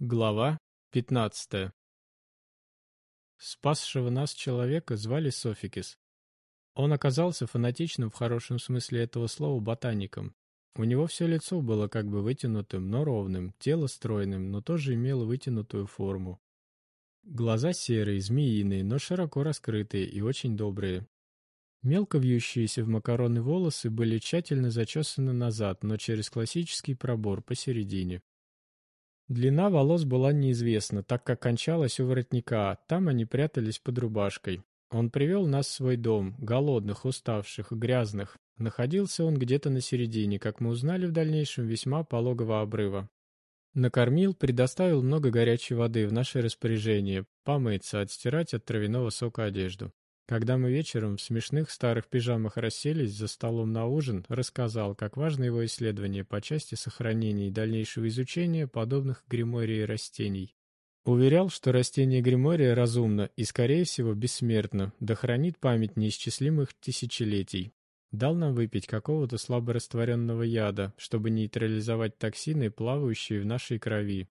Глава 15. Спасшего нас человека звали Софикис. Он оказался фанатичным в хорошем смысле этого слова ботаником. У него все лицо было как бы вытянутым, но ровным, тело стройным, но тоже имело вытянутую форму. Глаза серые, змеиные, но широко раскрытые и очень добрые. Мелко вьющиеся в макароны волосы были тщательно зачесаны назад, но через классический пробор посередине. Длина волос была неизвестна, так как кончалась у воротника, там они прятались под рубашкой. Он привел нас в свой дом, голодных, уставших, грязных. Находился он где-то на середине, как мы узнали в дальнейшем, весьма пологого обрыва. Накормил, предоставил много горячей воды в наше распоряжение, помыться, отстирать от травяного сока одежду. Когда мы вечером в смешных старых пижамах расселись за столом на ужин, рассказал, как важно его исследование по части сохранения и дальнейшего изучения подобных гримории растений. Уверял, что растение гримория разумно и, скорее всего, бессмертно, да хранит память неисчислимых тысячелетий. Дал нам выпить какого-то слаборастворенного яда, чтобы нейтрализовать токсины, плавающие в нашей крови,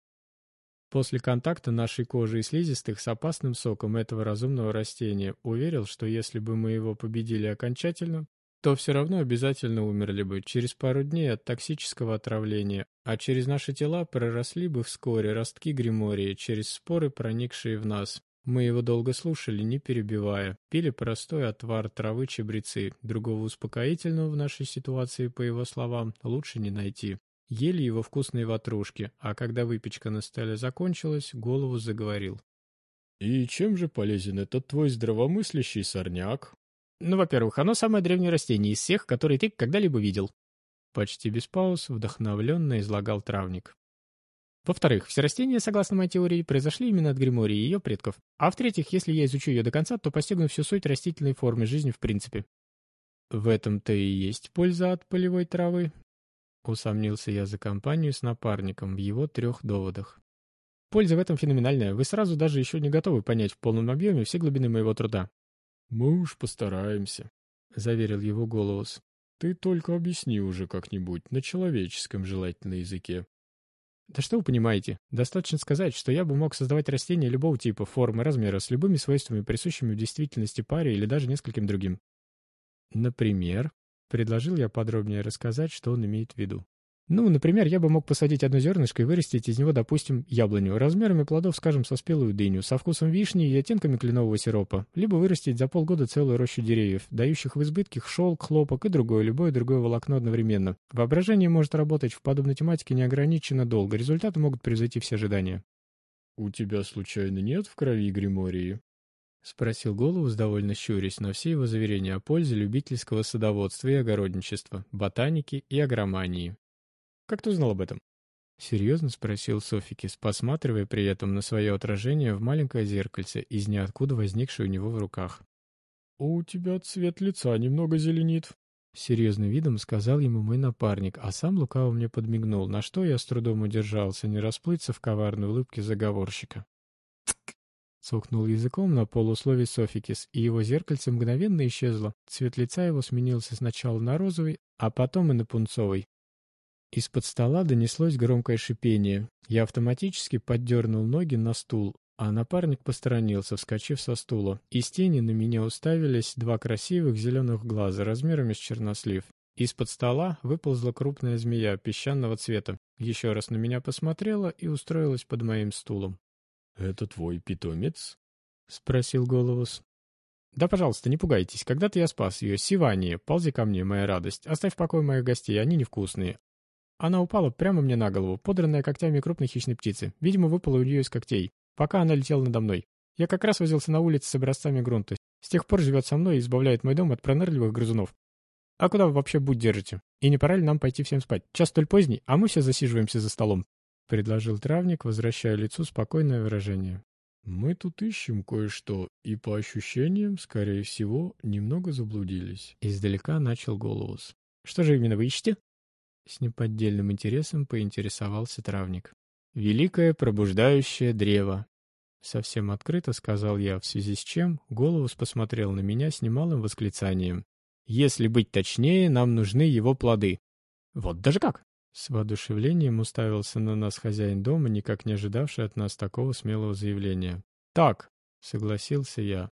После контакта нашей кожи и слизистых с опасным соком этого разумного растения уверил, что если бы мы его победили окончательно, то все равно обязательно умерли бы через пару дней от токсического отравления, а через наши тела проросли бы вскоре ростки гримории через споры, проникшие в нас. Мы его долго слушали, не перебивая, пили простой отвар травы чебрецы, другого успокоительного в нашей ситуации, по его словам, лучше не найти. Ели его вкусные ватрушки, а когда выпечка на столе закончилась, голову заговорил. «И чем же полезен этот твой здравомыслящий сорняк?» «Ну, во-первых, оно самое древнее растение из всех, которые ты когда-либо видел». Почти без пауз вдохновленно излагал травник. Во-вторых, все растения, согласно моей теории, произошли именно от Гримории и ее предков. А в-третьих, если я изучу ее до конца, то постигну всю суть растительной формы жизни в принципе. В этом-то и есть польза от полевой травы, Усомнился я за компанию с напарником в его трех доводах. Польза в этом феноменальная. Вы сразу даже еще не готовы понять в полном объеме все глубины моего труда. «Мы уж постараемся», — заверил его Голос. «Ты только объясни уже как-нибудь, на человеческом желательно языке». Да что вы понимаете? Достаточно сказать, что я бы мог создавать растения любого типа, формы, размера, с любыми свойствами, присущими в действительности паре или даже нескольким другим. Например, Предложил я подробнее рассказать, что он имеет в виду. Ну, например, я бы мог посадить одно зернышко и вырастить из него, допустим, яблоню, размерами плодов, скажем, со спелую дыню, со вкусом вишни и оттенками кленового сиропа, либо вырастить за полгода целую рощу деревьев, дающих в избытке шелк, хлопок и другое, любое другое волокно одновременно. Воображение может работать в подобной тематике неограниченно долго, результаты могут превзойти все ожидания. «У тебя, случайно, нет в крови гримории?» — спросил Головус, довольно щурясь на все его заверения о пользе любительского садоводства и огородничества, ботаники и агромании. «Как ты узнал об этом?» — серьезно спросил Софикис, посматривая при этом на свое отражение в маленькое зеркальце, из ниоткуда возникшее у него в руках. «У тебя цвет лица немного зеленит», — серьезным видом сказал ему мой напарник, а сам лукаво мне подмигнул, на что я с трудом удержался, не расплыться в коварной улыбке заговорщика. Цокнул языком на полусловие Софикис, и его зеркальце мгновенно исчезло. Цвет лица его сменился сначала на розовый, а потом и на пунцовый. Из-под стола донеслось громкое шипение. Я автоматически поддернул ноги на стул, а напарник посторонился, вскочив со стула. Из тени на меня уставились два красивых зеленых глаза размерами с чернослив. Из-под стола выползла крупная змея песчаного цвета. Еще раз на меня посмотрела и устроилась под моим стулом. «Это твой питомец?» — спросил Головус. «Да, пожалуйста, не пугайтесь. Когда-то я спас ее. Сивания, ползи ко мне, моя радость. Оставь в покое моих гостей, они невкусные». Она упала прямо мне на голову, подранная когтями крупной хищной птицы. Видимо, выпала у нее из когтей, пока она летела надо мной. Я как раз возился на улице с образцами грунта. С тех пор живет со мной и избавляет мой дом от пронырливых грызунов. А куда вы вообще будь держите? И не пора ли нам пойти всем спать? Час столь поздний, а мы все засиживаемся за столом. — предложил травник, возвращая лицу спокойное выражение. «Мы тут ищем кое-что, и по ощущениям, скорее всего, немного заблудились». Издалека начал Голос. «Что же именно вы ищете?» С неподдельным интересом поинтересовался травник. «Великое пробуждающее древо», — совсем открыто сказал я, в связи с чем Голос посмотрел на меня с немалым восклицанием. «Если быть точнее, нам нужны его плоды». «Вот даже как!» С воодушевлением уставился на нас хозяин дома, никак не ожидавший от нас такого смелого заявления. «Так», — согласился я.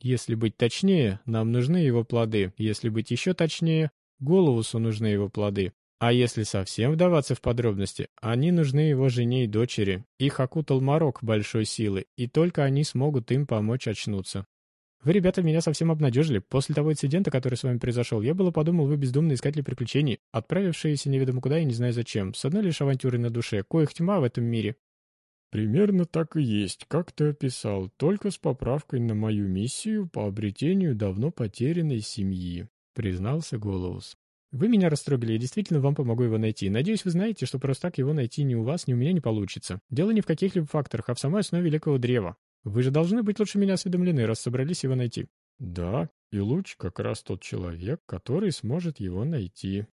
«Если быть точнее, нам нужны его плоды. Если быть еще точнее, Головусу нужны его плоды. А если совсем вдаваться в подробности, они нужны его жене и дочери. Их окутал морок большой силы, и только они смогут им помочь очнуться. Вы, ребята, меня совсем обнадежили. После того инцидента, который с вами произошел, я было подумал, вы бездумные искатели приключений, отправившиеся неведомо куда и не знаю зачем, с одной лишь авантюрой на душе, коих тьма в этом мире. Примерно так и есть, как ты описал, только с поправкой на мою миссию по обретению давно потерянной семьи, признался Голоус. Вы меня растрогали, я действительно вам помогу его найти. Надеюсь, вы знаете, что просто так его найти ни у вас, ни у меня не получится. Дело не в каких-либо факторах, а в самой основе великого древа. Вы же должны быть лучше меня осведомлены, раз собрались его найти. Да, и Луч как раз тот человек, который сможет его найти,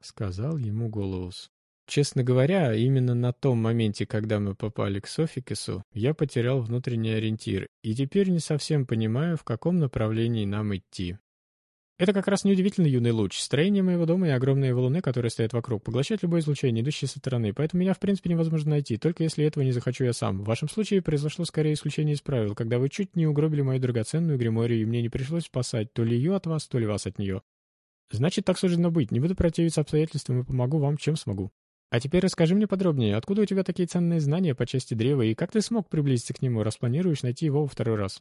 сказал ему Голоус. Честно говоря, именно на том моменте, когда мы попали к Софикесу, я потерял внутренний ориентир и теперь не совсем понимаю, в каком направлении нам идти. Это как раз неудивительно юный луч. Строение моего дома и огромные валуны, которые стоят вокруг, поглощают любое излучение, идущее со стороны, поэтому меня в принципе невозможно найти, только если этого не захочу я сам. В вашем случае произошло скорее исключение из правил, когда вы чуть не угробили мою драгоценную гриморию, и мне не пришлось спасать то ли ее от вас, то ли вас от нее. Значит, так суждено быть. Не буду противиться обстоятельствам и помогу вам, чем смогу. А теперь расскажи мне подробнее, откуда у тебя такие ценные знания по части древа, и как ты смог приблизиться к нему, раз планируешь найти его во второй раз?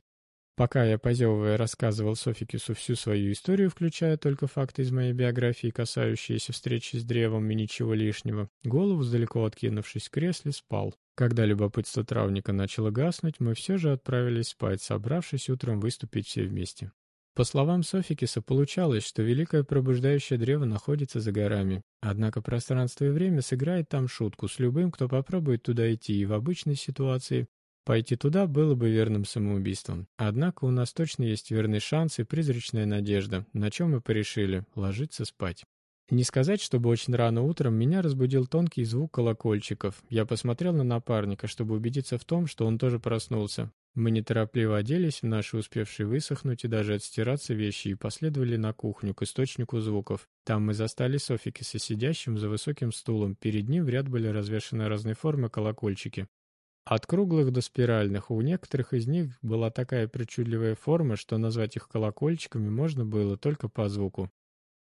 Пока я, позевывая, рассказывал Софикису всю свою историю, включая только факты из моей биографии, касающиеся встречи с древом и ничего лишнего, голову, далеко откинувшись в кресле, спал. Когда любопытство травника начало гаснуть, мы все же отправились спать, собравшись утром выступить все вместе. По словам Софикиса, получалось, что великое пробуждающее древо находится за горами. Однако пространство и время сыграет там шутку с любым, кто попробует туда идти, и в обычной ситуации Пойти туда было бы верным самоубийством. Однако у нас точно есть верный шанс и призрачная надежда, на чем мы порешили – ложиться спать. Не сказать, чтобы очень рано утром меня разбудил тонкий звук колокольчиков. Я посмотрел на напарника, чтобы убедиться в том, что он тоже проснулся. Мы неторопливо оделись в наши успевшие высохнуть и даже отстираться вещи и последовали на кухню, к источнику звуков. Там мы застали Софикиса сидящим за высоким стулом. Перед ним в ряд были развешаны разной формы колокольчики. От круглых до спиральных у некоторых из них была такая причудливая форма, что назвать их колокольчиками можно было только по звуку.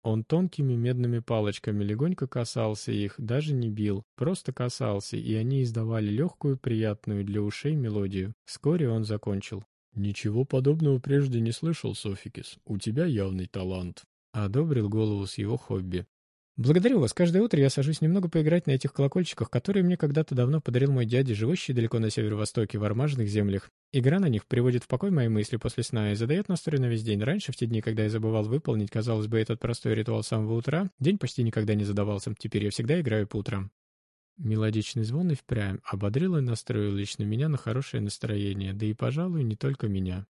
Он тонкими медными палочками легонько касался их, даже не бил, просто касался, и они издавали легкую, приятную для ушей мелодию. Вскоре он закончил. «Ничего подобного прежде не слышал, Софикис. У тебя явный талант», — одобрил голову с его хобби. Благодарю вас. Каждое утро я сажусь немного поиграть на этих колокольчиках, которые мне когда-то давно подарил мой дядя, живущий далеко на северо-востоке, в армажных землях. Игра на них приводит в покой мои мысли после сна и задает настрой на весь день. Раньше, в те дни, когда я забывал выполнить, казалось бы, этот простой ритуал с самого утра, день почти никогда не задавался. Теперь я всегда играю по утрам. Мелодичный звон и впрямь ободрил и настроил лично меня на хорошее настроение, да и, пожалуй, не только меня.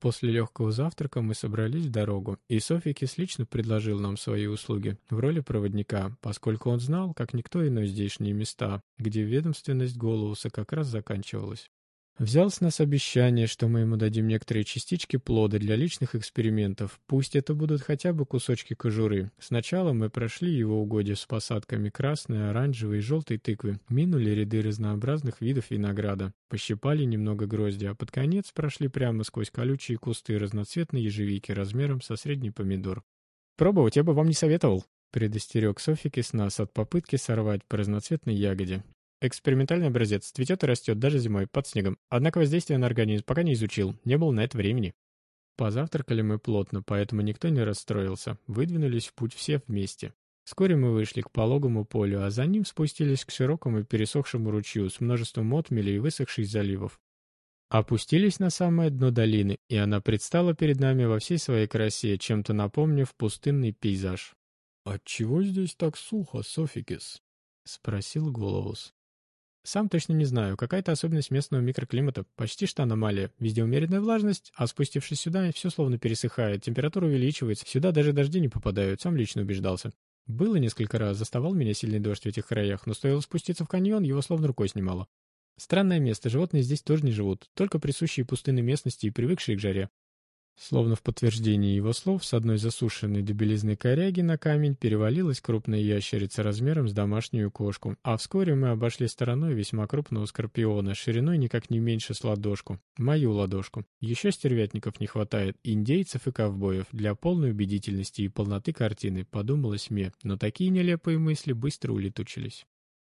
После легкого завтрака мы собрались в дорогу, и Софикис лично предложил нам свои услуги в роли проводника, поскольку он знал, как никто иной здешние места, где ведомственность Голоуса как раз заканчивалась. Взял с нас обещание, что мы ему дадим некоторые частички плода для личных экспериментов. Пусть это будут хотя бы кусочки кожуры. Сначала мы прошли его угодья с посадками красной, оранжевой и желтой тыквы, минули ряды разнообразных видов винограда, пощипали немного грозди, а под конец прошли прямо сквозь колючие кусты разноцветной ежевики размером со средний помидор. «Пробовать я бы вам не советовал», — предостерег Софики с нас от попытки сорвать по разноцветной ягоде. Экспериментальный образец цветет и растет даже зимой, под снегом. Однако воздействие на организм пока не изучил, не было на это времени. Позавтракали мы плотно, поэтому никто не расстроился. Выдвинулись в путь все вместе. Вскоре мы вышли к пологому полю, а за ним спустились к широкому пересохшему ручью с множеством отмелей и высохших заливов. Опустились на самое дно долины, и она предстала перед нами во всей своей красе, чем-то напомнив пустынный пейзаж. «Отчего здесь так сухо, Софикис?» — спросил Голоус. Сам точно не знаю, какая-то особенность местного микроклимата, почти что аномалия. Везде умеренная влажность, а спустившись сюда, все словно пересыхает, температура увеличивается, сюда даже дожди не попадают, сам лично убеждался. Было несколько раз, заставал меня сильный дождь в этих краях, но стоило спуститься в каньон, его словно рукой снимало. Странное место, животные здесь тоже не живут, только присущие пустынной местности и привыкшие к жаре. Словно в подтверждение его слов, с одной засушенной до белизны коряги на камень перевалилась крупная ящерица размером с домашнюю кошку, а вскоре мы обошли стороной весьма крупного скорпиона, шириной никак не меньше с ладошку. Мою ладошку. Еще стервятников не хватает, индейцев и ковбоев, для полной убедительности и полноты картины, подумалось мне, но такие нелепые мысли быстро улетучились.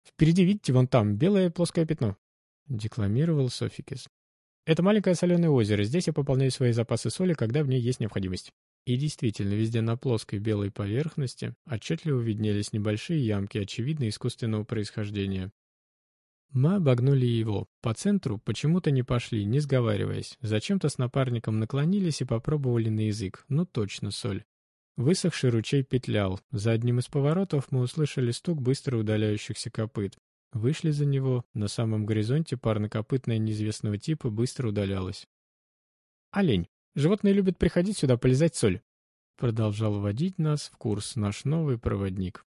«Впереди, видите, вон там, белое плоское пятно», — декламировал Софикис. Это маленькое соленое озеро. Здесь я пополняю свои запасы соли, когда в ней есть необходимость. И действительно, везде на плоской белой поверхности отчетливо виднелись небольшие ямки, очевидно искусственного происхождения. Мы обогнули его. По центру почему-то не пошли, не сговариваясь. Зачем-то с напарником наклонились и попробовали на язык. Ну точно соль. Высохший ручей петлял. За одним из поворотов мы услышали стук быстро удаляющихся копыт. Вышли за него, на самом горизонте парнокопытная неизвестного типа быстро удалялась. «Олень. Животные любят приходить сюда полезать соль», продолжал вводить нас в курс наш новый проводник.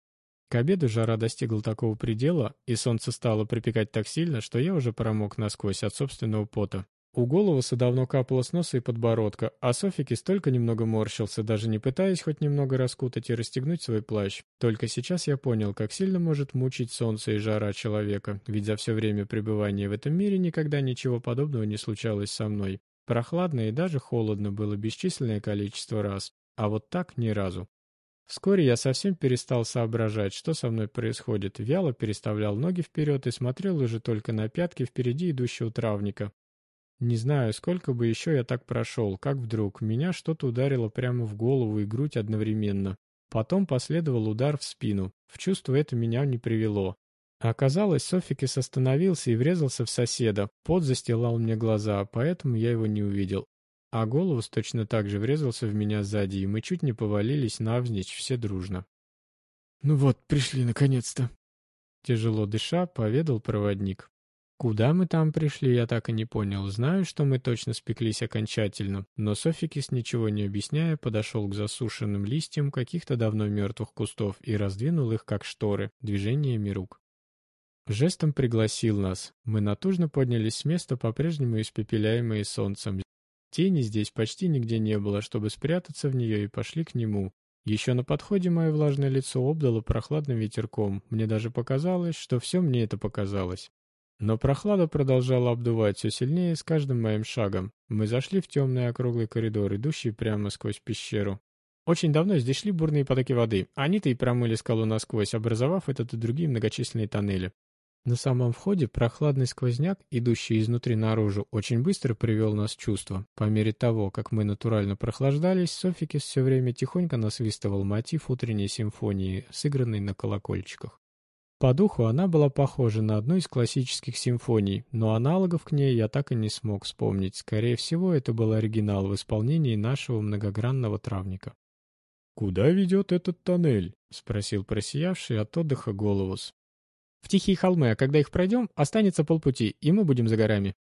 К обеду жара достигла такого предела, и солнце стало припекать так сильно, что я уже промок насквозь от собственного пота. У Голоса давно капало с носа и подбородка, а Софики столько немного морщился, даже не пытаясь хоть немного раскутать и расстегнуть свой плащ. Только сейчас я понял, как сильно может мучить солнце и жара человека, ведь за все время пребывания в этом мире никогда ничего подобного не случалось со мной. Прохладно и даже холодно было бесчисленное количество раз, а вот так ни разу. Вскоре я совсем перестал соображать, что со мной происходит, вяло переставлял ноги вперед и смотрел уже только на пятки впереди идущего травника, не знаю, сколько бы еще я так прошел, как вдруг меня что-то ударило прямо в голову и грудь одновременно. Потом последовал удар в спину. В чувство это меня не привело. Оказалось, Софикис остановился и врезался в соседа. Пот застилал мне глаза, поэтому я его не увидел. А Головус точно так же врезался в меня сзади, и мы чуть не повалились навзничь все дружно. «Ну вот, пришли наконец-то», — тяжело дыша, поведал проводник. Куда мы там пришли, я так и не понял. Знаю, что мы точно спеклись окончательно, но Софикис, ничего не объясняя, подошел к засушенным листьям каких-то давно мертвых кустов и раздвинул их, как шторы, движениями рук. Жестом пригласил нас. Мы натужно поднялись с места, по-прежнему испепеляемые солнцем. Тени здесь почти нигде не было, чтобы спрятаться в нее, и пошли к нему. Еще на подходе мое влажное лицо обдало прохладным ветерком. Мне даже показалось, что все мне это показалось. Но прохлада продолжала обдувать все сильнее с каждым моим шагом. Мы зашли в темный округлый коридор, идущий прямо сквозь пещеру. Очень давно здесь шли бурные потоки воды. Они-то и промыли скалу насквозь, образовав этот и другие многочисленные тоннели. На самом входе прохладный сквозняк, идущий изнутри наружу, очень быстро привел нас в чувство. По мере того, как мы натурально прохлаждались, Софикис все время тихонько насвистывал мотив утренней симфонии, сыгранный на колокольчиках. По духу она была похожа на одну из классических симфоний, но аналогов к ней я так и не смог вспомнить. Скорее всего, это был оригинал в исполнении нашего многогранного травника. «Куда ведет этот тоннель?» — спросил просиявший от отдыха Головус. «В Тихие холмы, а когда их пройдем, останется полпути, и мы будем за горами».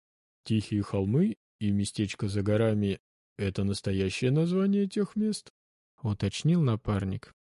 «Тихие холмы и местечко за горами — это настоящее название тех мест?» — уточнил напарник.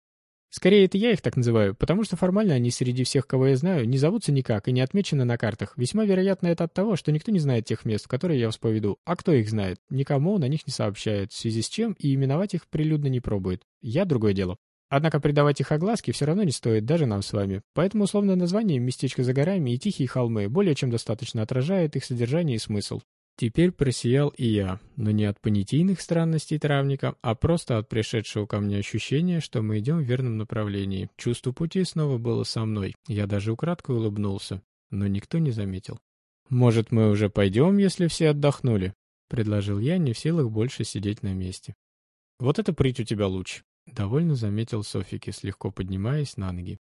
Скорее, это я их так называю, потому что формально они среди всех, кого я знаю, не зовутся никак и не отмечены на картах. Весьма вероятно это от того, что никто не знает тех мест, в которые я вас поведу. А кто их знает? Никому о них не сообщает, в связи с чем и именовать их прилюдно не пробует. Я другое дело. Однако придавать их огласке все равно не стоит, даже нам с вами. Поэтому условное название «Местечко за горами» и «Тихие холмы» более чем достаточно отражает их содержание и смысл. Теперь просиял и я, но не от понятийных странностей травника, а просто от пришедшего ко мне ощущения, что мы идем в верном направлении. Чувство пути снова было со мной. Я даже украдкой улыбнулся, но никто не заметил. «Может, мы уже пойдем, если все отдохнули?» — предложил я, не в силах больше сидеть на месте. «Вот это прыть у тебя луч», — довольно заметил Софики, слегка поднимаясь на ноги.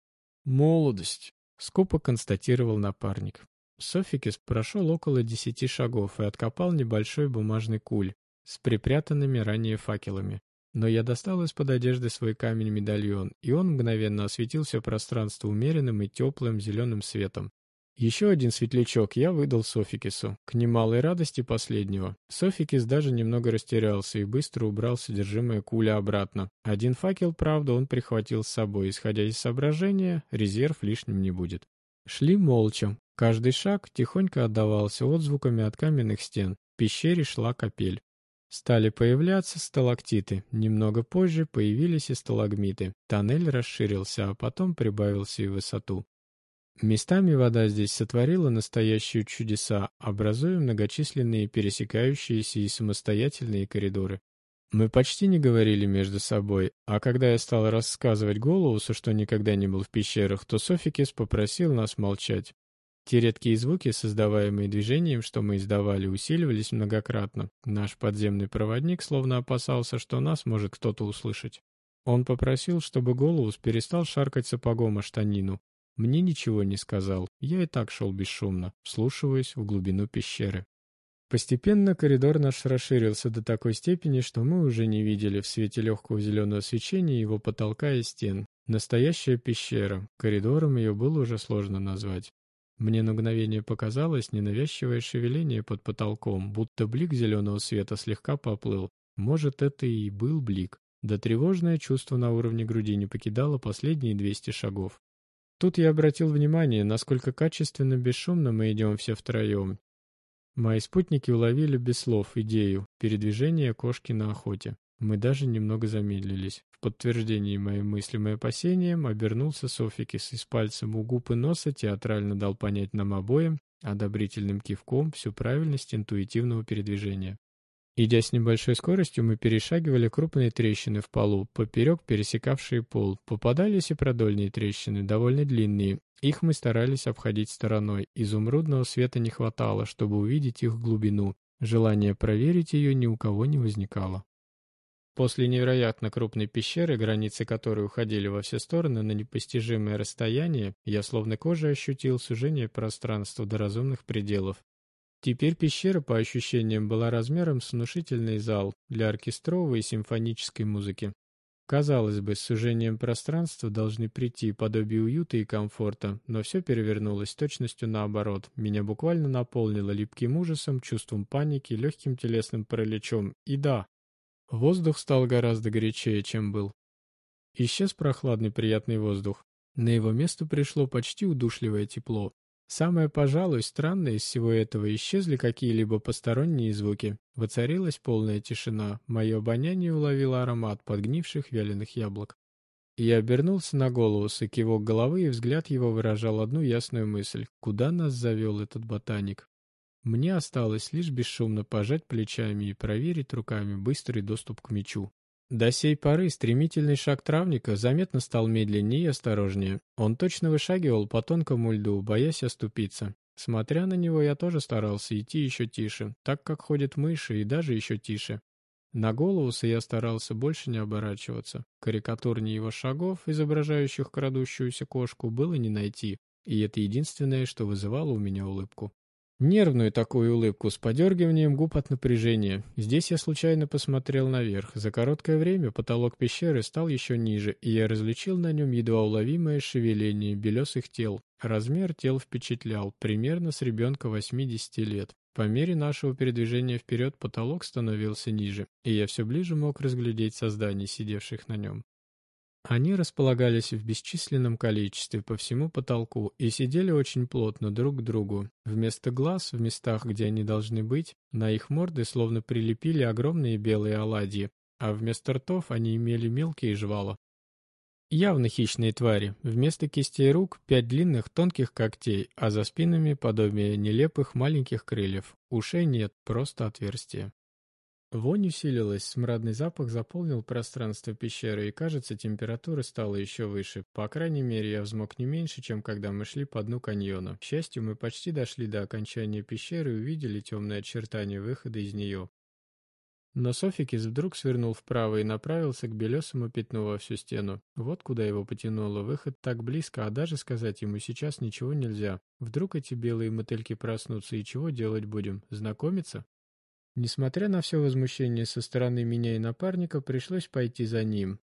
«Молодость», — скупо констатировал напарник. Софикис прошел около десяти шагов и откопал небольшой бумажный куль с припрятанными ранее факелами. Но я достал из-под одежды свой камень-медальон, и он мгновенно осветил все пространство умеренным и теплым зеленым светом. Еще один светлячок я выдал Софикису, к немалой радости последнего. Софикис даже немного растерялся и быстро убрал содержимое куля обратно. Один факел, правда, он прихватил с собой, исходя из соображения, резерв лишним не будет. Шли молча, Каждый шаг тихонько отдавался отзвуками от каменных стен. В пещере шла капель. Стали появляться сталактиты, немного позже появились и сталагмиты. Тоннель расширился, а потом прибавился и высоту. Местами вода здесь сотворила настоящие чудеса, образуя многочисленные пересекающиеся и самостоятельные коридоры. Мы почти не говорили между собой, а когда я стал рассказывать Голоусу, что никогда не был в пещерах, то Софикис попросил нас молчать. Те редкие звуки, создаваемые движением, что мы издавали, усиливались многократно. Наш подземный проводник словно опасался, что нас может кто-то услышать. Он попросил, чтобы Голоус перестал шаркать сапогом о штанину. Мне ничего не сказал, я и так шел бесшумно, вслушиваясь в глубину пещеры. Постепенно коридор наш расширился до такой степени, что мы уже не видели в свете легкого зеленого свечения его потолка и стен. Настоящая пещера, коридором ее было уже сложно назвать. Мне на мгновение показалось ненавязчивое шевеление под потолком, будто блик зеленого света слегка поплыл. Может, это и был блик. Да тревожное чувство на уровне груди не покидало последние 200 шагов. Тут я обратил внимание, насколько качественно бесшумно мы идем все втроем. Мои спутники уловили без слов идею передвижения кошки на охоте. Мы даже немного замедлились. В подтверждении моим мыслям и опасениям обернулся Софикис и с пальцем у губ и носа театрально дал понять нам обоим одобрительным кивком всю правильность интуитивного передвижения. Идя с небольшой скоростью, мы перешагивали крупные трещины в полу, поперек пересекавшие пол. Попадались и продольные трещины, довольно длинные. Их мы старались обходить стороной. Изумрудного света не хватало, чтобы увидеть их глубину. Желание проверить ее ни у кого не возникало. После невероятно крупной пещеры, границы которой уходили во все стороны на непостижимое расстояние, я словно кожей ощутил сужение пространства до разумных пределов. Теперь пещера, по ощущениям, была размером с внушительный зал для оркестровой и симфонической музыки. Казалось бы, с сужением пространства должны прийти подобие уюта и комфорта, но все перевернулось точностью наоборот. Меня буквально наполнило липким ужасом, чувством паники, легким телесным параличом. И да, Воздух стал гораздо горячее, чем был. Исчез прохладный приятный воздух. На его место пришло почти удушливое тепло. Самое, пожалуй, странное из всего этого исчезли какие-либо посторонние звуки. Воцарилась полная тишина. Мое обоняние уловило аромат подгнивших вяленых яблок. Я обернулся на голову, с кивок головы, и взгляд его выражал одну ясную мысль. Куда нас завел этот ботаник? Мне осталось лишь бесшумно пожать плечами и проверить руками быстрый доступ к мечу. До сей поры стремительный шаг травника заметно стал медленнее и осторожнее. Он точно вышагивал по тонкому льду, боясь оступиться. Смотря на него, я тоже старался идти еще тише, так как ходят мыши и даже еще тише. На Голоуса я старался больше не оборачиваться. Карикатурнее его шагов, изображающих крадущуюся кошку, было не найти, и это единственное, что вызывало у меня улыбку. Нервную такую улыбку с подергиванием губ от напряжения. Здесь я случайно посмотрел наверх. За короткое время потолок пещеры стал еще ниже, и я различил на нем едва уловимое шевеление белесых тел. Размер тел впечатлял, примерно с ребенка 80 лет. По мере нашего передвижения вперед потолок становился ниже, и я все ближе мог разглядеть созданий, сидевших на нем. Они располагались в бесчисленном количестве по всему потолку и сидели очень плотно друг к другу. Вместо глаз, в местах, где они должны быть, на их морды словно прилепили огромные белые оладьи, а вместо ртов они имели мелкие жвала. Явно хищные твари. Вместо кистей рук пять длинных тонких когтей, а за спинами подобие нелепых маленьких крыльев. Ушей нет, просто отверстия. Вонь усилилась, смрадный запах заполнил пространство пещеры, и, кажется, температура стала еще выше. По крайней мере, я взмок не меньше, чем когда мы шли по дну каньона. К счастью, мы почти дошли до окончания пещеры и увидели темные очертания выхода из нее. Но Софикис вдруг свернул вправо и направился к белесому пятну во всю стену. Вот куда его потянуло. Выход так близко, а даже сказать ему сейчас ничего нельзя. Вдруг эти белые мотыльки проснутся, и чего делать будем? Знакомиться? Несмотря на все возмущение со стороны меня и напарника, пришлось пойти за ним.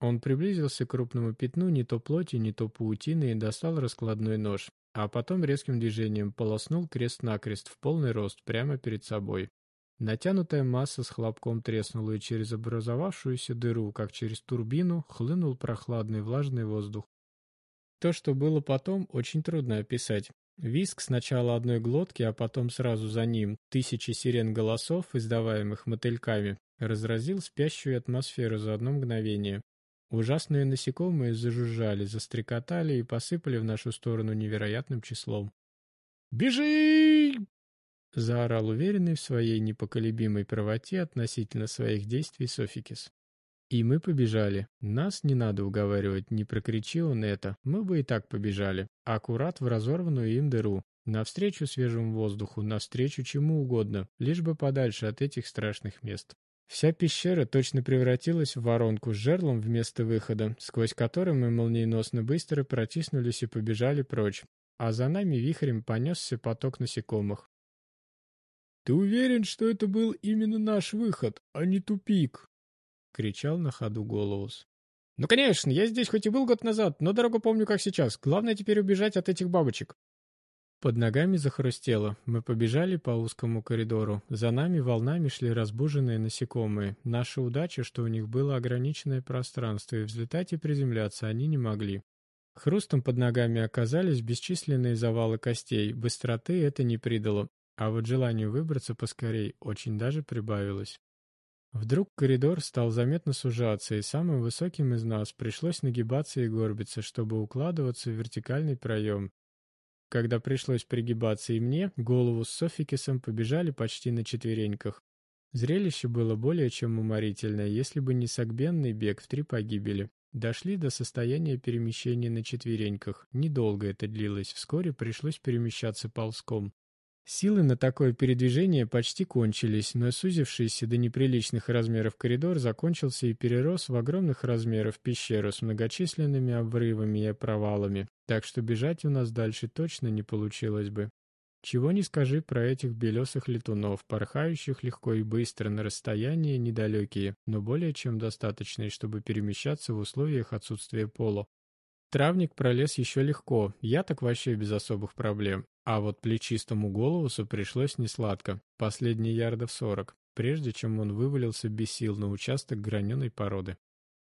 Он приблизился к крупному пятну не то плоти, не то паутины и достал раскладной нож, а потом резким движением полоснул крест-накрест в полный рост прямо перед собой. Натянутая масса с хлопком треснула, и через образовавшуюся дыру, как через турбину, хлынул прохладный влажный воздух. То, что было потом, очень трудно описать. Виск сначала одной глотки, а потом сразу за ним тысячи сирен голосов, издаваемых мотыльками, разразил спящую атмосферу за одно мгновение. Ужасные насекомые зажужжали, застрекотали и посыпали в нашу сторону невероятным числом. «Бежи!» — заорал уверенный в своей непоколебимой правоте относительно своих действий Софикис. И мы побежали. Нас не надо уговаривать, не прокричи он это. Мы бы и так побежали. Аккурат в разорванную им дыру. Навстречу свежему воздуху, навстречу чему угодно, лишь бы подальше от этих страшных мест. Вся пещера точно превратилась в воронку с жерлом вместо выхода, сквозь который мы молниеносно быстро протиснулись и побежали прочь, а за нами вихрем понесся поток насекомых. «Ты уверен, что это был именно наш выход, а не тупик?» — кричал на ходу Голоус. «Ну, конечно, я здесь хоть и был год назад, но дорогу помню как сейчас. Главное теперь убежать от этих бабочек». Под ногами захрустело. Мы побежали по узкому коридору. За нами волнами шли разбуженные насекомые. Наша удача, что у них было ограниченное пространство, и взлетать и приземляться они не могли. Хрустом под ногами оказались бесчисленные завалы костей. Быстроты это не придало, а вот желанию выбраться поскорей очень даже прибавилось. Вдруг коридор стал заметно сужаться, и самым высоким из нас пришлось нагибаться и горбиться, чтобы укладываться в вертикальный проем. Когда пришлось пригибаться и мне, голову с Софикисом побежали почти на четвереньках. Зрелище было более чем уморительное, если бы не согбенный бег в три погибели. Дошли до состояния перемещения на четвереньках. Недолго это длилось, вскоре пришлось перемещаться ползком. Силы на такое передвижение почти кончились, но сузившийся до неприличных размеров коридор закончился и перерос в огромных размеров пещеру с многочисленными обрывами и провалами, так что бежать у нас дальше точно не получилось бы. Чего не скажи про этих белесых летунов, порхающих легко и быстро на расстоянии недалекие, но более чем достаточные, чтобы перемещаться в условиях отсутствия пола. Травник пролез еще легко, я так вообще без особых проблем. А вот плечистому Головусу пришлось несладко, последние ярдов сорок, прежде чем он вывалился без сил на участок граненой породы.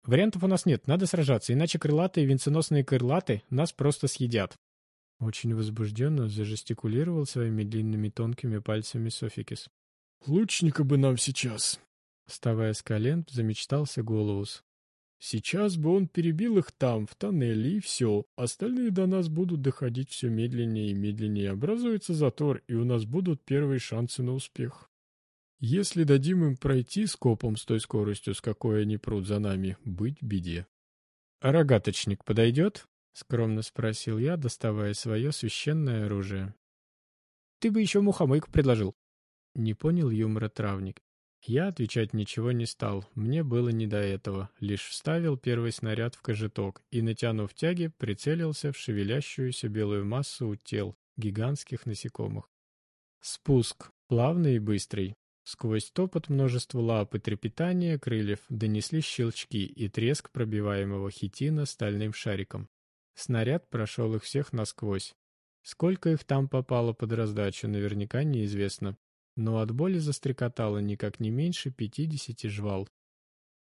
«Вариантов у нас нет, надо сражаться, иначе крылатые венценосные крылаты нас просто съедят». Очень возбужденно зажестикулировал своими длинными тонкими пальцами Софикис. «Лучника бы нам сейчас!» Вставая с колен, замечтался Головус. Сейчас бы он перебил их там, в тоннеле, и все. Остальные до нас будут доходить все медленнее и медленнее. Образуется затор, и у нас будут первые шансы на успех. Если дадим им пройти скопом с той скоростью, с какой они прут за нами, быть беде. «А рогаточник подойдет?» — скромно спросил я, доставая свое священное оружие. «Ты бы еще мухомойку предложил». Не понял юмора травник. Я отвечать ничего не стал, мне было не до этого, лишь вставил первый снаряд в кожеток и, натянув тяги, прицелился в шевелящуюся белую массу у тел гигантских насекомых. Спуск, плавный и быстрый. Сквозь топот множества лап и трепетания крыльев донесли щелчки и треск пробиваемого хитина стальным шариком. Снаряд прошел их всех насквозь. Сколько их там попало под раздачу, наверняка неизвестно но от боли застрекотало никак не меньше пятидесяти жвал.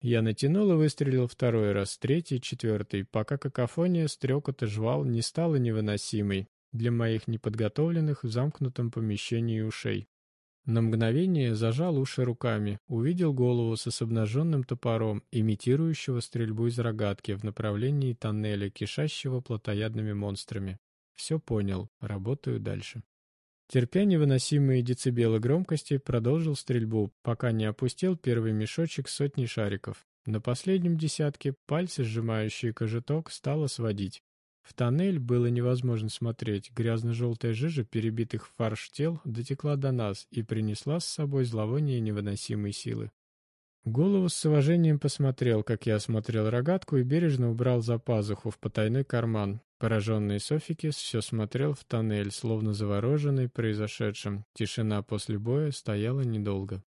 Я натянул и выстрелил второй раз, третий, четвертый, пока какофония стрекота жвал не стала невыносимой для моих неподготовленных в замкнутом помещении ушей. На мгновение зажал уши руками, увидел голову с обнаженным топором, имитирующего стрельбу из рогатки в направлении тоннеля, кишащего плотоядными монстрами. Все понял, работаю дальше. Терпя невыносимые децибелы громкости, продолжил стрельбу, пока не опустил первый мешочек сотни шариков. На последнем десятке пальцы, сжимающие кожеток, стало сводить. В тоннель было невозможно смотреть, грязно-желтая жижа перебитых фарш тел дотекла до нас и принесла с собой зловоние невыносимой силы. Голову с уважением посмотрел, как я осмотрел рогатку и бережно убрал за пазуху в потайной карман, Пораженный Софикис все смотрел в тоннель, словно завороженный произошедшим. Тишина после боя стояла недолго.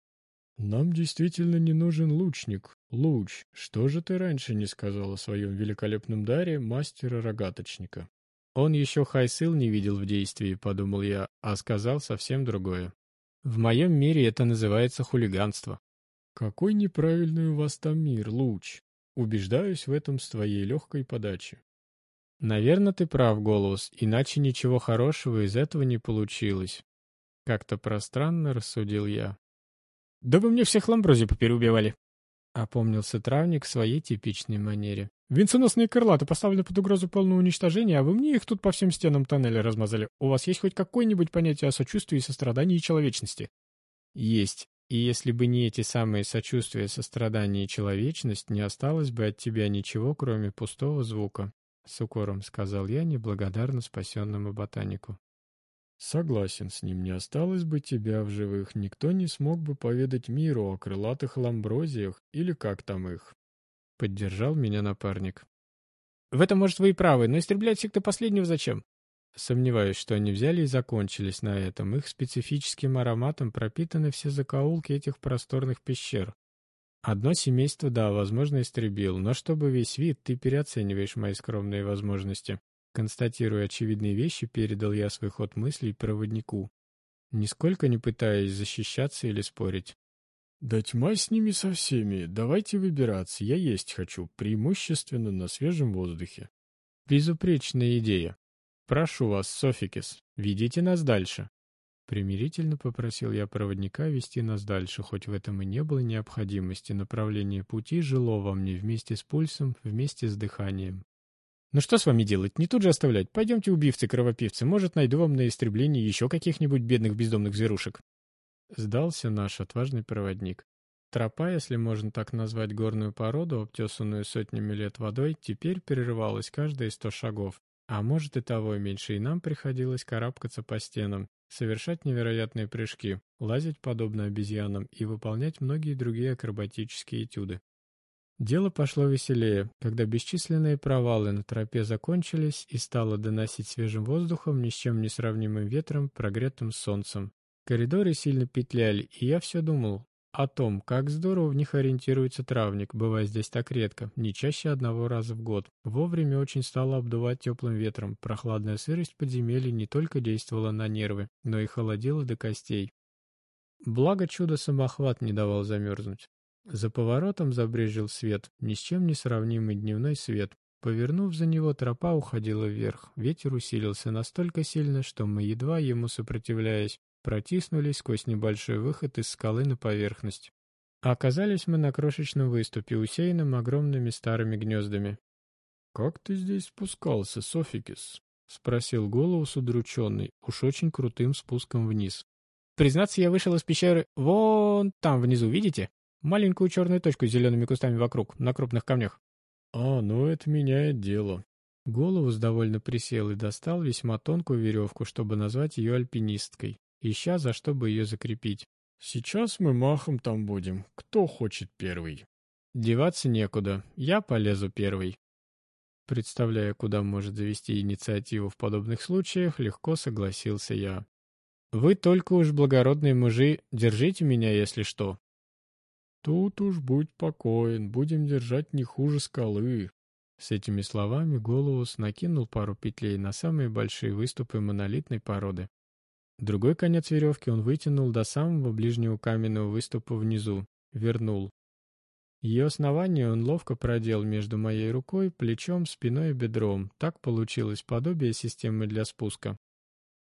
«Нам действительно не нужен лучник. Луч, что же ты раньше не сказал о своем великолепном даре мастера-рогаточника?» «Он еще Хайсыл не видел в действии», — подумал я, а сказал совсем другое. «В моем мире это называется хулиганство». «Какой неправильный у вас там мир, Луч. Убеждаюсь в этом с твоей легкой подачи. Наверное, ты прав, Голос, иначе ничего хорошего из этого не получилось. Как-то пространно рассудил я. Да вы мне всех ламбрози попереубивали. Опомнился травник в своей типичной манере. Венценосные крылаты поставлены под угрозу полного уничтожения, а вы мне их тут по всем стенам тоннеля размазали. У вас есть хоть какое-нибудь понятие о сочувствии, сострадании и человечности? Есть. И если бы не эти самые сочувствия, сострадание и человечность, не осталось бы от тебя ничего, кроме пустого звука. С укором сказал я неблагодарно спасенному ботанику. Согласен с ним, не осталось бы тебя в живых, никто не смог бы поведать миру о крылатых ламброзиях или как там их. Поддержал меня напарник. В этом, может, вы и правы, но истреблять всех до последнего зачем? Сомневаюсь, что они взяли и закончились на этом. Их специфическим ароматом пропитаны все закоулки этих просторных пещер. Одно семейство, да, возможно, истребил, но чтобы весь вид, ты переоцениваешь мои скромные возможности. Констатируя очевидные вещи, передал я свой ход мыслей проводнику, нисколько не пытаясь защищаться или спорить. «Да тьма с ними со всеми. Давайте выбираться. Я есть хочу, преимущественно на свежем воздухе». «Безупречная идея. Прошу вас, Софикис, ведите нас дальше». Примирительно попросил я проводника вести нас дальше, хоть в этом и не было необходимости. Направление пути жило во мне вместе с пульсом, вместе с дыханием. «Ну что с вами делать? Не тут же оставлять. Пойдемте, убивцы-кровопивцы. Может, найду вам на истребление еще каких-нибудь бедных бездомных зверушек». Сдался наш отважный проводник. Тропа, если можно так назвать горную породу, обтесанную сотнями лет водой, теперь перерывалась каждые сто шагов. А может и того меньше, и нам приходилось карабкаться по стенам, совершать невероятные прыжки, лазить подобно обезьянам и выполнять многие другие акробатические этюды. Дело пошло веселее, когда бесчисленные провалы на тропе закончились и стало доносить свежим воздухом, ни с чем не сравнимым ветром, прогретым солнцем. Коридоры сильно петляли, и я все думал о том, как здорово в них ориентируется травник, бывая здесь так редко, не чаще одного раза в год. Вовремя очень стало обдувать теплым ветром, прохладная сырость подземелья не только действовала на нервы, но и холодила до костей. Благо чудо-самохват не давал замерзнуть. За поворотом забрежил свет, ни с чем не сравнимый дневной свет. Повернув за него, тропа уходила вверх. Ветер усилился настолько сильно, что мы, едва ему сопротивляясь, протиснулись сквозь небольшой выход из скалы на поверхность. А оказались мы на крошечном выступе, усеянном огромными старыми гнездами. «Как ты здесь спускался, Софикис?» — спросил Голоус удрученный, уж очень крутым спуском вниз. «Признаться, я вышел из пещеры вон там внизу, видите? Маленькую черную точку с зелеными кустами вокруг, на крупных камнях. А, ну это меняет дело. Головус довольно присел и достал весьма тонкую веревку, чтобы назвать ее альпинисткой, ища за что бы ее закрепить. Сейчас мы махом там будем. Кто хочет первый? Деваться некуда. Я полезу первый. Представляя, куда может завести инициативу в подобных случаях, легко согласился я. «Вы только уж, благородные мужи, держите меня, если что. Тут уж будь покоен, будем держать не хуже скалы. С этими словами Голоус накинул пару петлей на самые большие выступы монолитной породы. Другой конец веревки он вытянул до самого ближнего каменного выступа внизу, вернул. Ее основание он ловко продел между моей рукой, плечом, спиной и бедром. Так получилось подобие системы для спуска.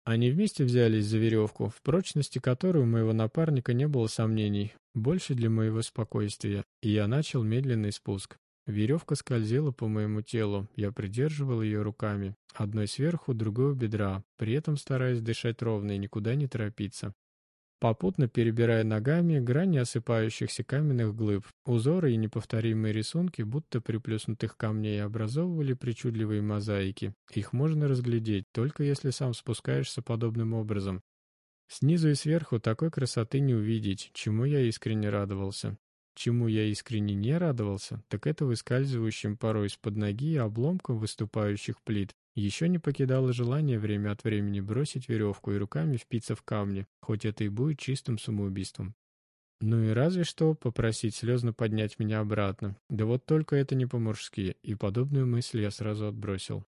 Они вместе взялись за веревку, в прочности которой у моего напарника не было сомнений, больше для моего спокойствия, и я начал медленный спуск. Веревка скользила по моему телу, я придерживал ее руками, одной сверху, другой у бедра, при этом стараясь дышать ровно и никуда не торопиться попутно перебирая ногами грани осыпающихся каменных глыб. Узоры и неповторимые рисунки, будто приплюснутых камней, образовывали причудливые мозаики. Их можно разглядеть, только если сам спускаешься подобным образом. Снизу и сверху такой красоты не увидеть, чему я искренне радовался. Чему я искренне не радовался, так это выскальзывающим порой из-под ноги обломком выступающих плит, еще не покидало желание время от времени бросить веревку и руками впиться в камни, хоть это и будет чистым самоубийством. Ну и разве что попросить слезно поднять меня обратно. Да вот только это не по-мужски, и подобную мысль я сразу отбросил.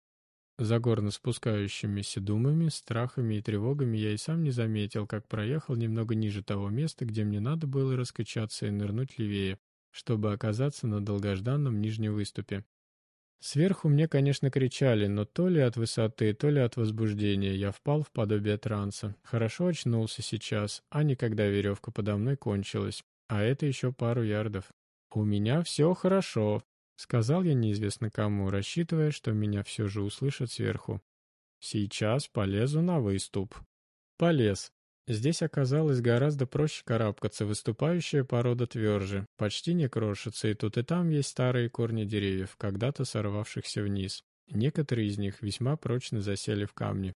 За горно спускающимися думами, страхами и тревогами я и сам не заметил, как проехал немного ниже того места, где мне надо было раскачаться и нырнуть левее, чтобы оказаться на долгожданном нижнем выступе. Сверху мне, конечно, кричали, но то ли от высоты, то ли от возбуждения я впал в подобие транса. Хорошо очнулся сейчас, а не когда веревка подо мной кончилась. А это еще пару ярдов. «У меня все хорошо», — сказал я неизвестно кому, рассчитывая, что меня все же услышат сверху. «Сейчас полезу на выступ». Полез. Здесь оказалось гораздо проще карабкаться, выступающая порода тверже, почти не крошится, и тут и там есть старые корни деревьев, когда-то сорвавшихся вниз. Некоторые из них весьма прочно засели в камни.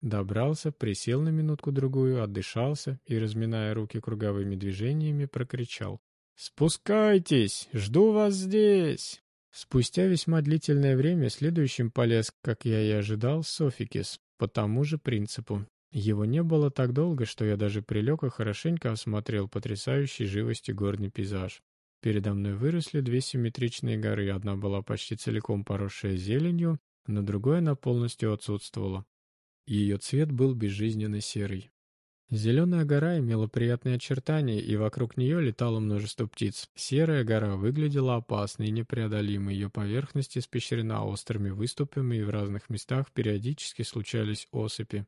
Добрался, присел на минутку-другую, отдышался и, разминая руки круговыми движениями, прокричал. «Спускайтесь! Жду вас здесь!» Спустя весьма длительное время следующим полез, как я и ожидал, Софикис, по тому же принципу, его не было так долго, что я даже прилег и хорошенько осмотрел потрясающий живости горный пейзаж. Передо мной выросли две симметричные горы, одна была почти целиком поросшая зеленью, но другой она полностью отсутствовала. Ее цвет был безжизненно серый. Зеленая гора имела приятные очертания, и вокруг нее летало множество птиц. Серая гора выглядела опасной и непреодолимой, ее поверхность испещрена острыми выступами, и в разных местах периодически случались осыпи.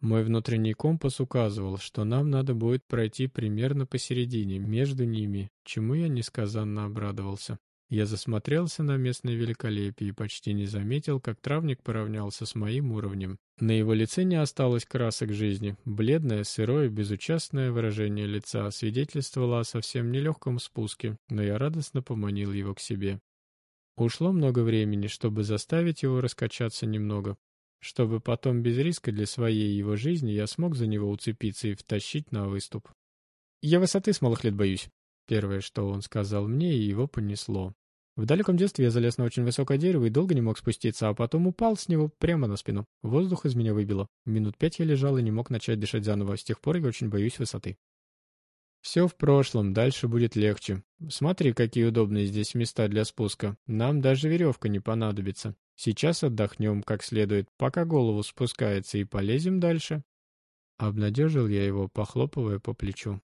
Мой внутренний компас указывал, что нам надо будет пройти примерно посередине, между ними, чему я несказанно обрадовался. Я засмотрелся на местное великолепие и почти не заметил, как травник поравнялся с моим уровнем. На его лице не осталось красок жизни. Бледное, сырое, безучастное выражение лица свидетельствовало о совсем нелегком спуске, но я радостно поманил его к себе. Ушло много времени, чтобы заставить его раскачаться немного, чтобы потом без риска для своей его жизни я смог за него уцепиться и втащить на выступ. «Я высоты с малых лет боюсь», — первое, что он сказал мне, и его понесло. В далеком детстве я залез на очень высокое дерево и долго не мог спуститься, а потом упал с него прямо на спину. Воздух из меня выбило. Минут пять я лежал и не мог начать дышать заново. С тех пор я очень боюсь высоты. Все в прошлом, дальше будет легче. Смотри, какие удобные здесь места для спуска. Нам даже веревка не понадобится. Сейчас отдохнем как следует, пока голову спускается, и полезем дальше. Обнадежил я его, похлопывая по плечу.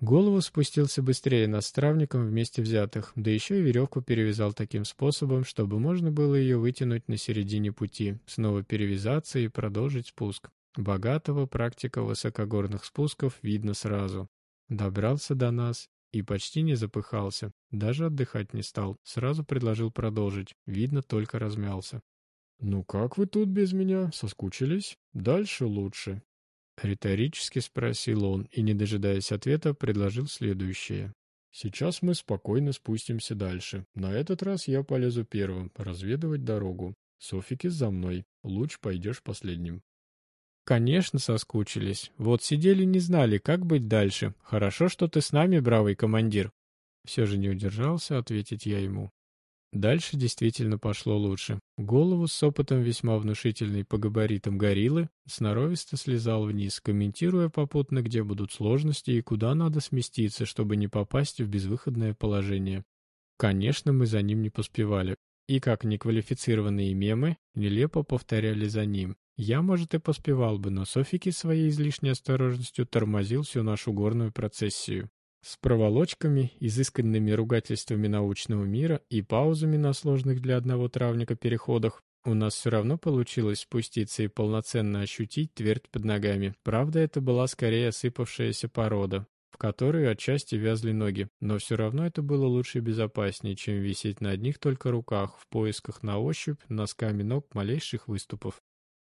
Голову спустился быстрее над стравником вместе взятых, да еще и веревку перевязал таким способом, чтобы можно было ее вытянуть на середине пути, снова перевязаться и продолжить спуск. Богатого практика высокогорных спусков видно сразу. Добрался до нас и почти не запыхался, даже отдыхать не стал, сразу предложил продолжить, видно, только размялся. «Ну как вы тут без меня? Соскучились? Дальше лучше». Риторически спросил он и, не дожидаясь ответа, предложил следующее. «Сейчас мы спокойно спустимся дальше. На этот раз я полезу первым, разведывать дорогу. Софики за мной. Луч пойдешь последним». Конечно, соскучились. Вот сидели не знали, как быть дальше. Хорошо, что ты с нами, бравый командир. Все же не удержался ответить я ему. Дальше действительно пошло лучше. Голову с опытом весьма внушительной по габаритам гориллы сноровисто слезал вниз, комментируя попутно, где будут сложности и куда надо сместиться, чтобы не попасть в безвыходное положение. Конечно, мы за ним не поспевали. И как неквалифицированные мемы, нелепо повторяли за ним. Я, может, и поспевал бы, но Софики своей излишней осторожностью тормозил всю нашу горную процессию. С проволочками, изысканными ругательствами научного мира и паузами на сложных для одного травника переходах у нас все равно получилось спуститься и полноценно ощутить твердь под ногами. Правда, это была скорее осыпавшаяся порода, в которую отчасти вязли ноги, но все равно это было лучше и безопаснее, чем висеть на одних только руках в поисках на ощупь носками ног малейших выступов.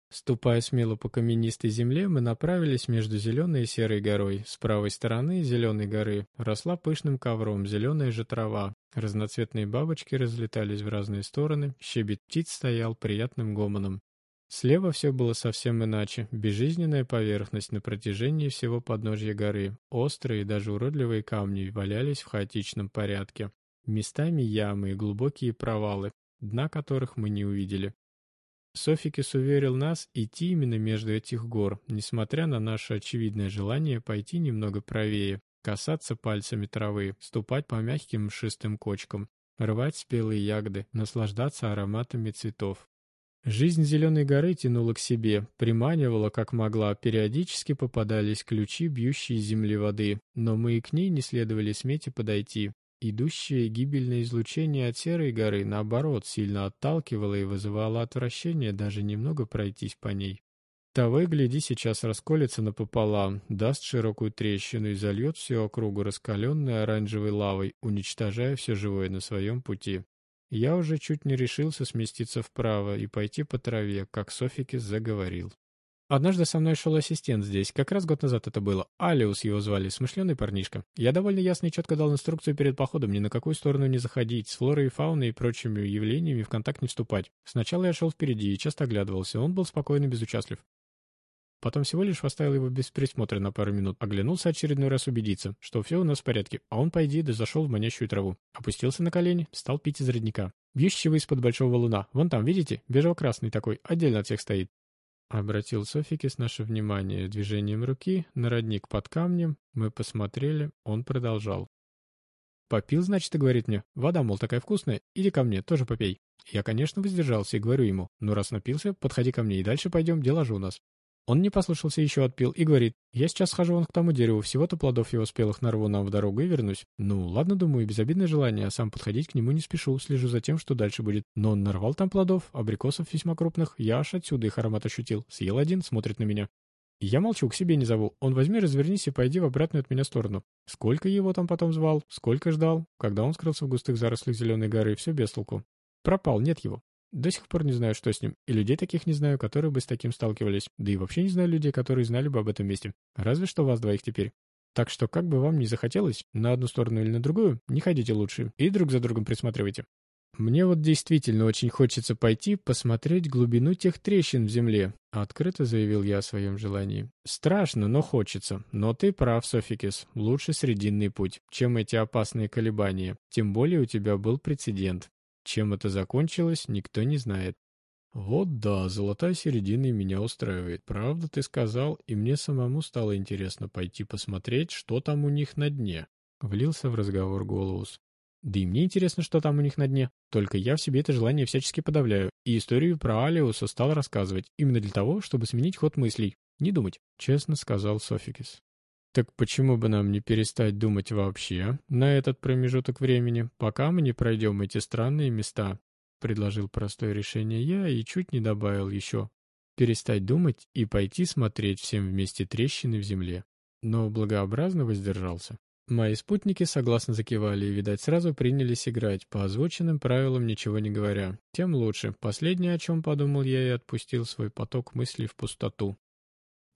Ступая смело по каменистой земле, мы направились между зеленой и серой горой. С правой стороны зеленой горы росла пышным ковром зеленая же трава. Разноцветные бабочки разлетались в разные стороны, щебет птиц стоял приятным гомоном. Слева все было совсем иначе. Безжизненная поверхность на протяжении всего подножья горы. Острые и даже уродливые камни валялись в хаотичном порядке. Местами ямы и глубокие провалы, дна которых мы не увидели. Софикис уверил нас идти именно между этих гор, несмотря на наше очевидное желание пойти немного правее, касаться пальцами травы, ступать по мягким мшистым кочкам, рвать спелые ягоды, наслаждаться ароматами цветов. Жизнь Зеленой горы тянула к себе, приманивала как могла, периодически попадались ключи, бьющие земли воды, но мы и к ней не следовали смете подойти. Идущее гибельное излучение от Серой горы, наоборот, сильно отталкивало и вызывало отвращение даже немного пройтись по ней. Того и гляди, сейчас расколется напополам, даст широкую трещину и зальет всю округу раскаленной оранжевой лавой, уничтожая все живое на своем пути. Я уже чуть не решился сместиться вправо и пойти по траве, как Софикис заговорил. Однажды со мной шел ассистент здесь, как раз год назад это было. Алиус его звали, смышленый парнишка. Я довольно ясно и четко дал инструкцию перед походом ни на какую сторону не заходить, с флорой и фауной и прочими явлениями в контакт не вступать. Сначала я шел впереди и часто оглядывался, он был спокойно безучастлив. Потом всего лишь оставил его без присмотра на пару минут, оглянулся очередной раз убедиться, что все у нас в порядке, а он, по идее, да зашел в манящую траву. Опустился на колени, стал пить из родника. Бьющего из-под большого луна. Вон там, видите? Бежево-красный такой, отдельно от всех стоит. Обратил Софикис наше внимание движением руки на родник под камнем. Мы посмотрели, он продолжал. «Попил, значит, и говорит мне, вода, мол, такая вкусная, иди ко мне, тоже попей». Я, конечно, воздержался и говорю ему, ну раз напился, подходи ко мне и дальше пойдем, дела же у нас. Он не послушался, еще отпил и говорит, я сейчас схожу вон к тому дереву, всего-то плодов его спелых нарву нам в дорогу и вернусь. Ну, ладно, думаю, безобидное желание, а сам подходить к нему не спешу, слежу за тем, что дальше будет. Но он нарвал там плодов, абрикосов весьма крупных, я аж отсюда их аромат ощутил. Съел один, смотрит на меня. Я молчу, к себе не зову. Он возьми, развернись и пойди в обратную от меня сторону. Сколько его там потом звал, сколько ждал, когда он скрылся в густых зарослях зеленой горы, все без толку. Пропал, нет его. До сих пор не знаю, что с ним. И людей таких не знаю, которые бы с таким сталкивались. Да и вообще не знаю людей, которые знали бы об этом месте. Разве что вас двоих теперь. Так что, как бы вам ни захотелось, на одну сторону или на другую, не ходите лучше. И друг за другом присматривайте. Мне вот действительно очень хочется пойти посмотреть глубину тех трещин в земле. Открыто заявил я о своем желании. Страшно, но хочется. Но ты прав, Софикис. Лучше срединный путь, чем эти опасные колебания. Тем более у тебя был прецедент. Чем это закончилось, никто не знает. Вот да, золотая середина меня устраивает. Правда ты сказал, и мне самому стало интересно пойти посмотреть, что там у них на дне. Влился в разговор Голоус. Да и мне интересно, что там у них на дне. Только я в себе это желание всячески подавляю. И историю про Алиуса стал рассказывать. Именно для того, чтобы сменить ход мыслей. Не думать, честно сказал Софикис. Так почему бы нам не перестать думать вообще на этот промежуток времени, пока мы не пройдем эти странные места? Предложил простое решение я и чуть не добавил еще. Перестать думать и пойти смотреть всем вместе трещины в земле. Но благообразно воздержался. Мои спутники согласно закивали и, видать, сразу принялись играть, по озвученным правилам ничего не говоря. Тем лучше. Последнее, о чем подумал я и отпустил свой поток мыслей в пустоту.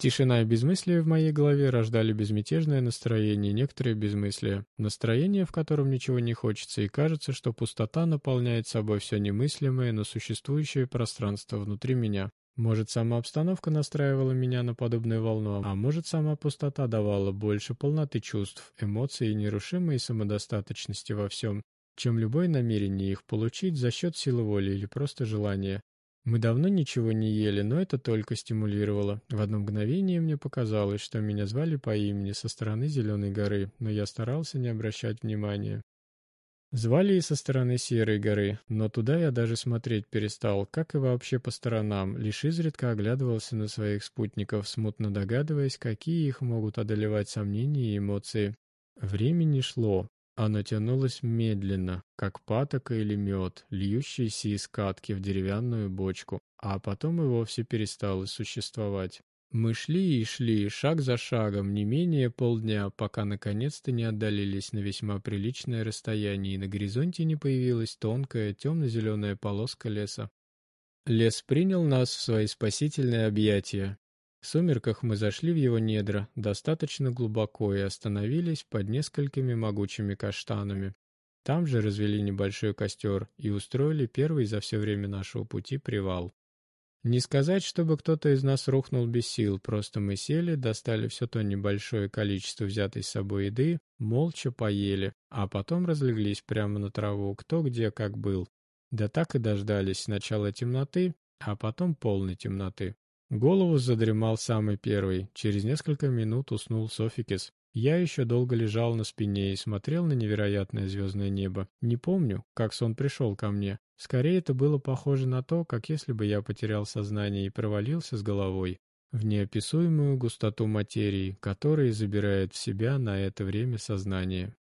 Тишина и безмыслие в моей голове рождали безмятежное настроение, некоторое безмыслие. Настроение, в котором ничего не хочется, и кажется, что пустота наполняет собой все немыслимое, но существующее пространство внутри меня. Может, сама обстановка настраивала меня на подобную волну, а может, сама пустота давала больше полноты чувств, эмоций и нерушимой самодостаточности во всем, чем любое намерение их получить за счет силы воли или просто желания. Мы давно ничего не ели, но это только стимулировало. В одно мгновение мне показалось, что меня звали по имени со стороны Зеленой горы, но я старался не обращать внимания. Звали и со стороны Серой горы, но туда я даже смотреть перестал, как и вообще по сторонам, лишь изредка оглядывался на своих спутников, смутно догадываясь, какие их могут одолевать сомнения и эмоции. Времени шло, оно тянулось медленно, как патока или мед, льющийся из катки в деревянную бочку, а потом и вовсе перестало существовать. Мы шли и шли, шаг за шагом, не менее полдня, пока наконец-то не отдалились на весьма приличное расстояние, и на горизонте не появилась тонкая темно-зеленая полоска леса. Лес принял нас в свои спасительные объятия. В сумерках мы зашли в его недра достаточно глубоко и остановились под несколькими могучими каштанами. Там же развели небольшой костер и устроили первый за все время нашего пути привал. Не сказать, чтобы кто-то из нас рухнул без сил, просто мы сели, достали все то небольшое количество взятой с собой еды, молча поели, а потом разлеглись прямо на траву, кто где как был. Да так и дождались сначала темноты, а потом полной темноты. Голову задремал самый первый. Через несколько минут уснул Софикис. Я еще долго лежал на спине и смотрел на невероятное звездное небо. Не помню, как сон пришел ко мне. Скорее, это было похоже на то, как если бы я потерял сознание и провалился с головой в неописуемую густоту материи, которая забирает в себя на это время сознание.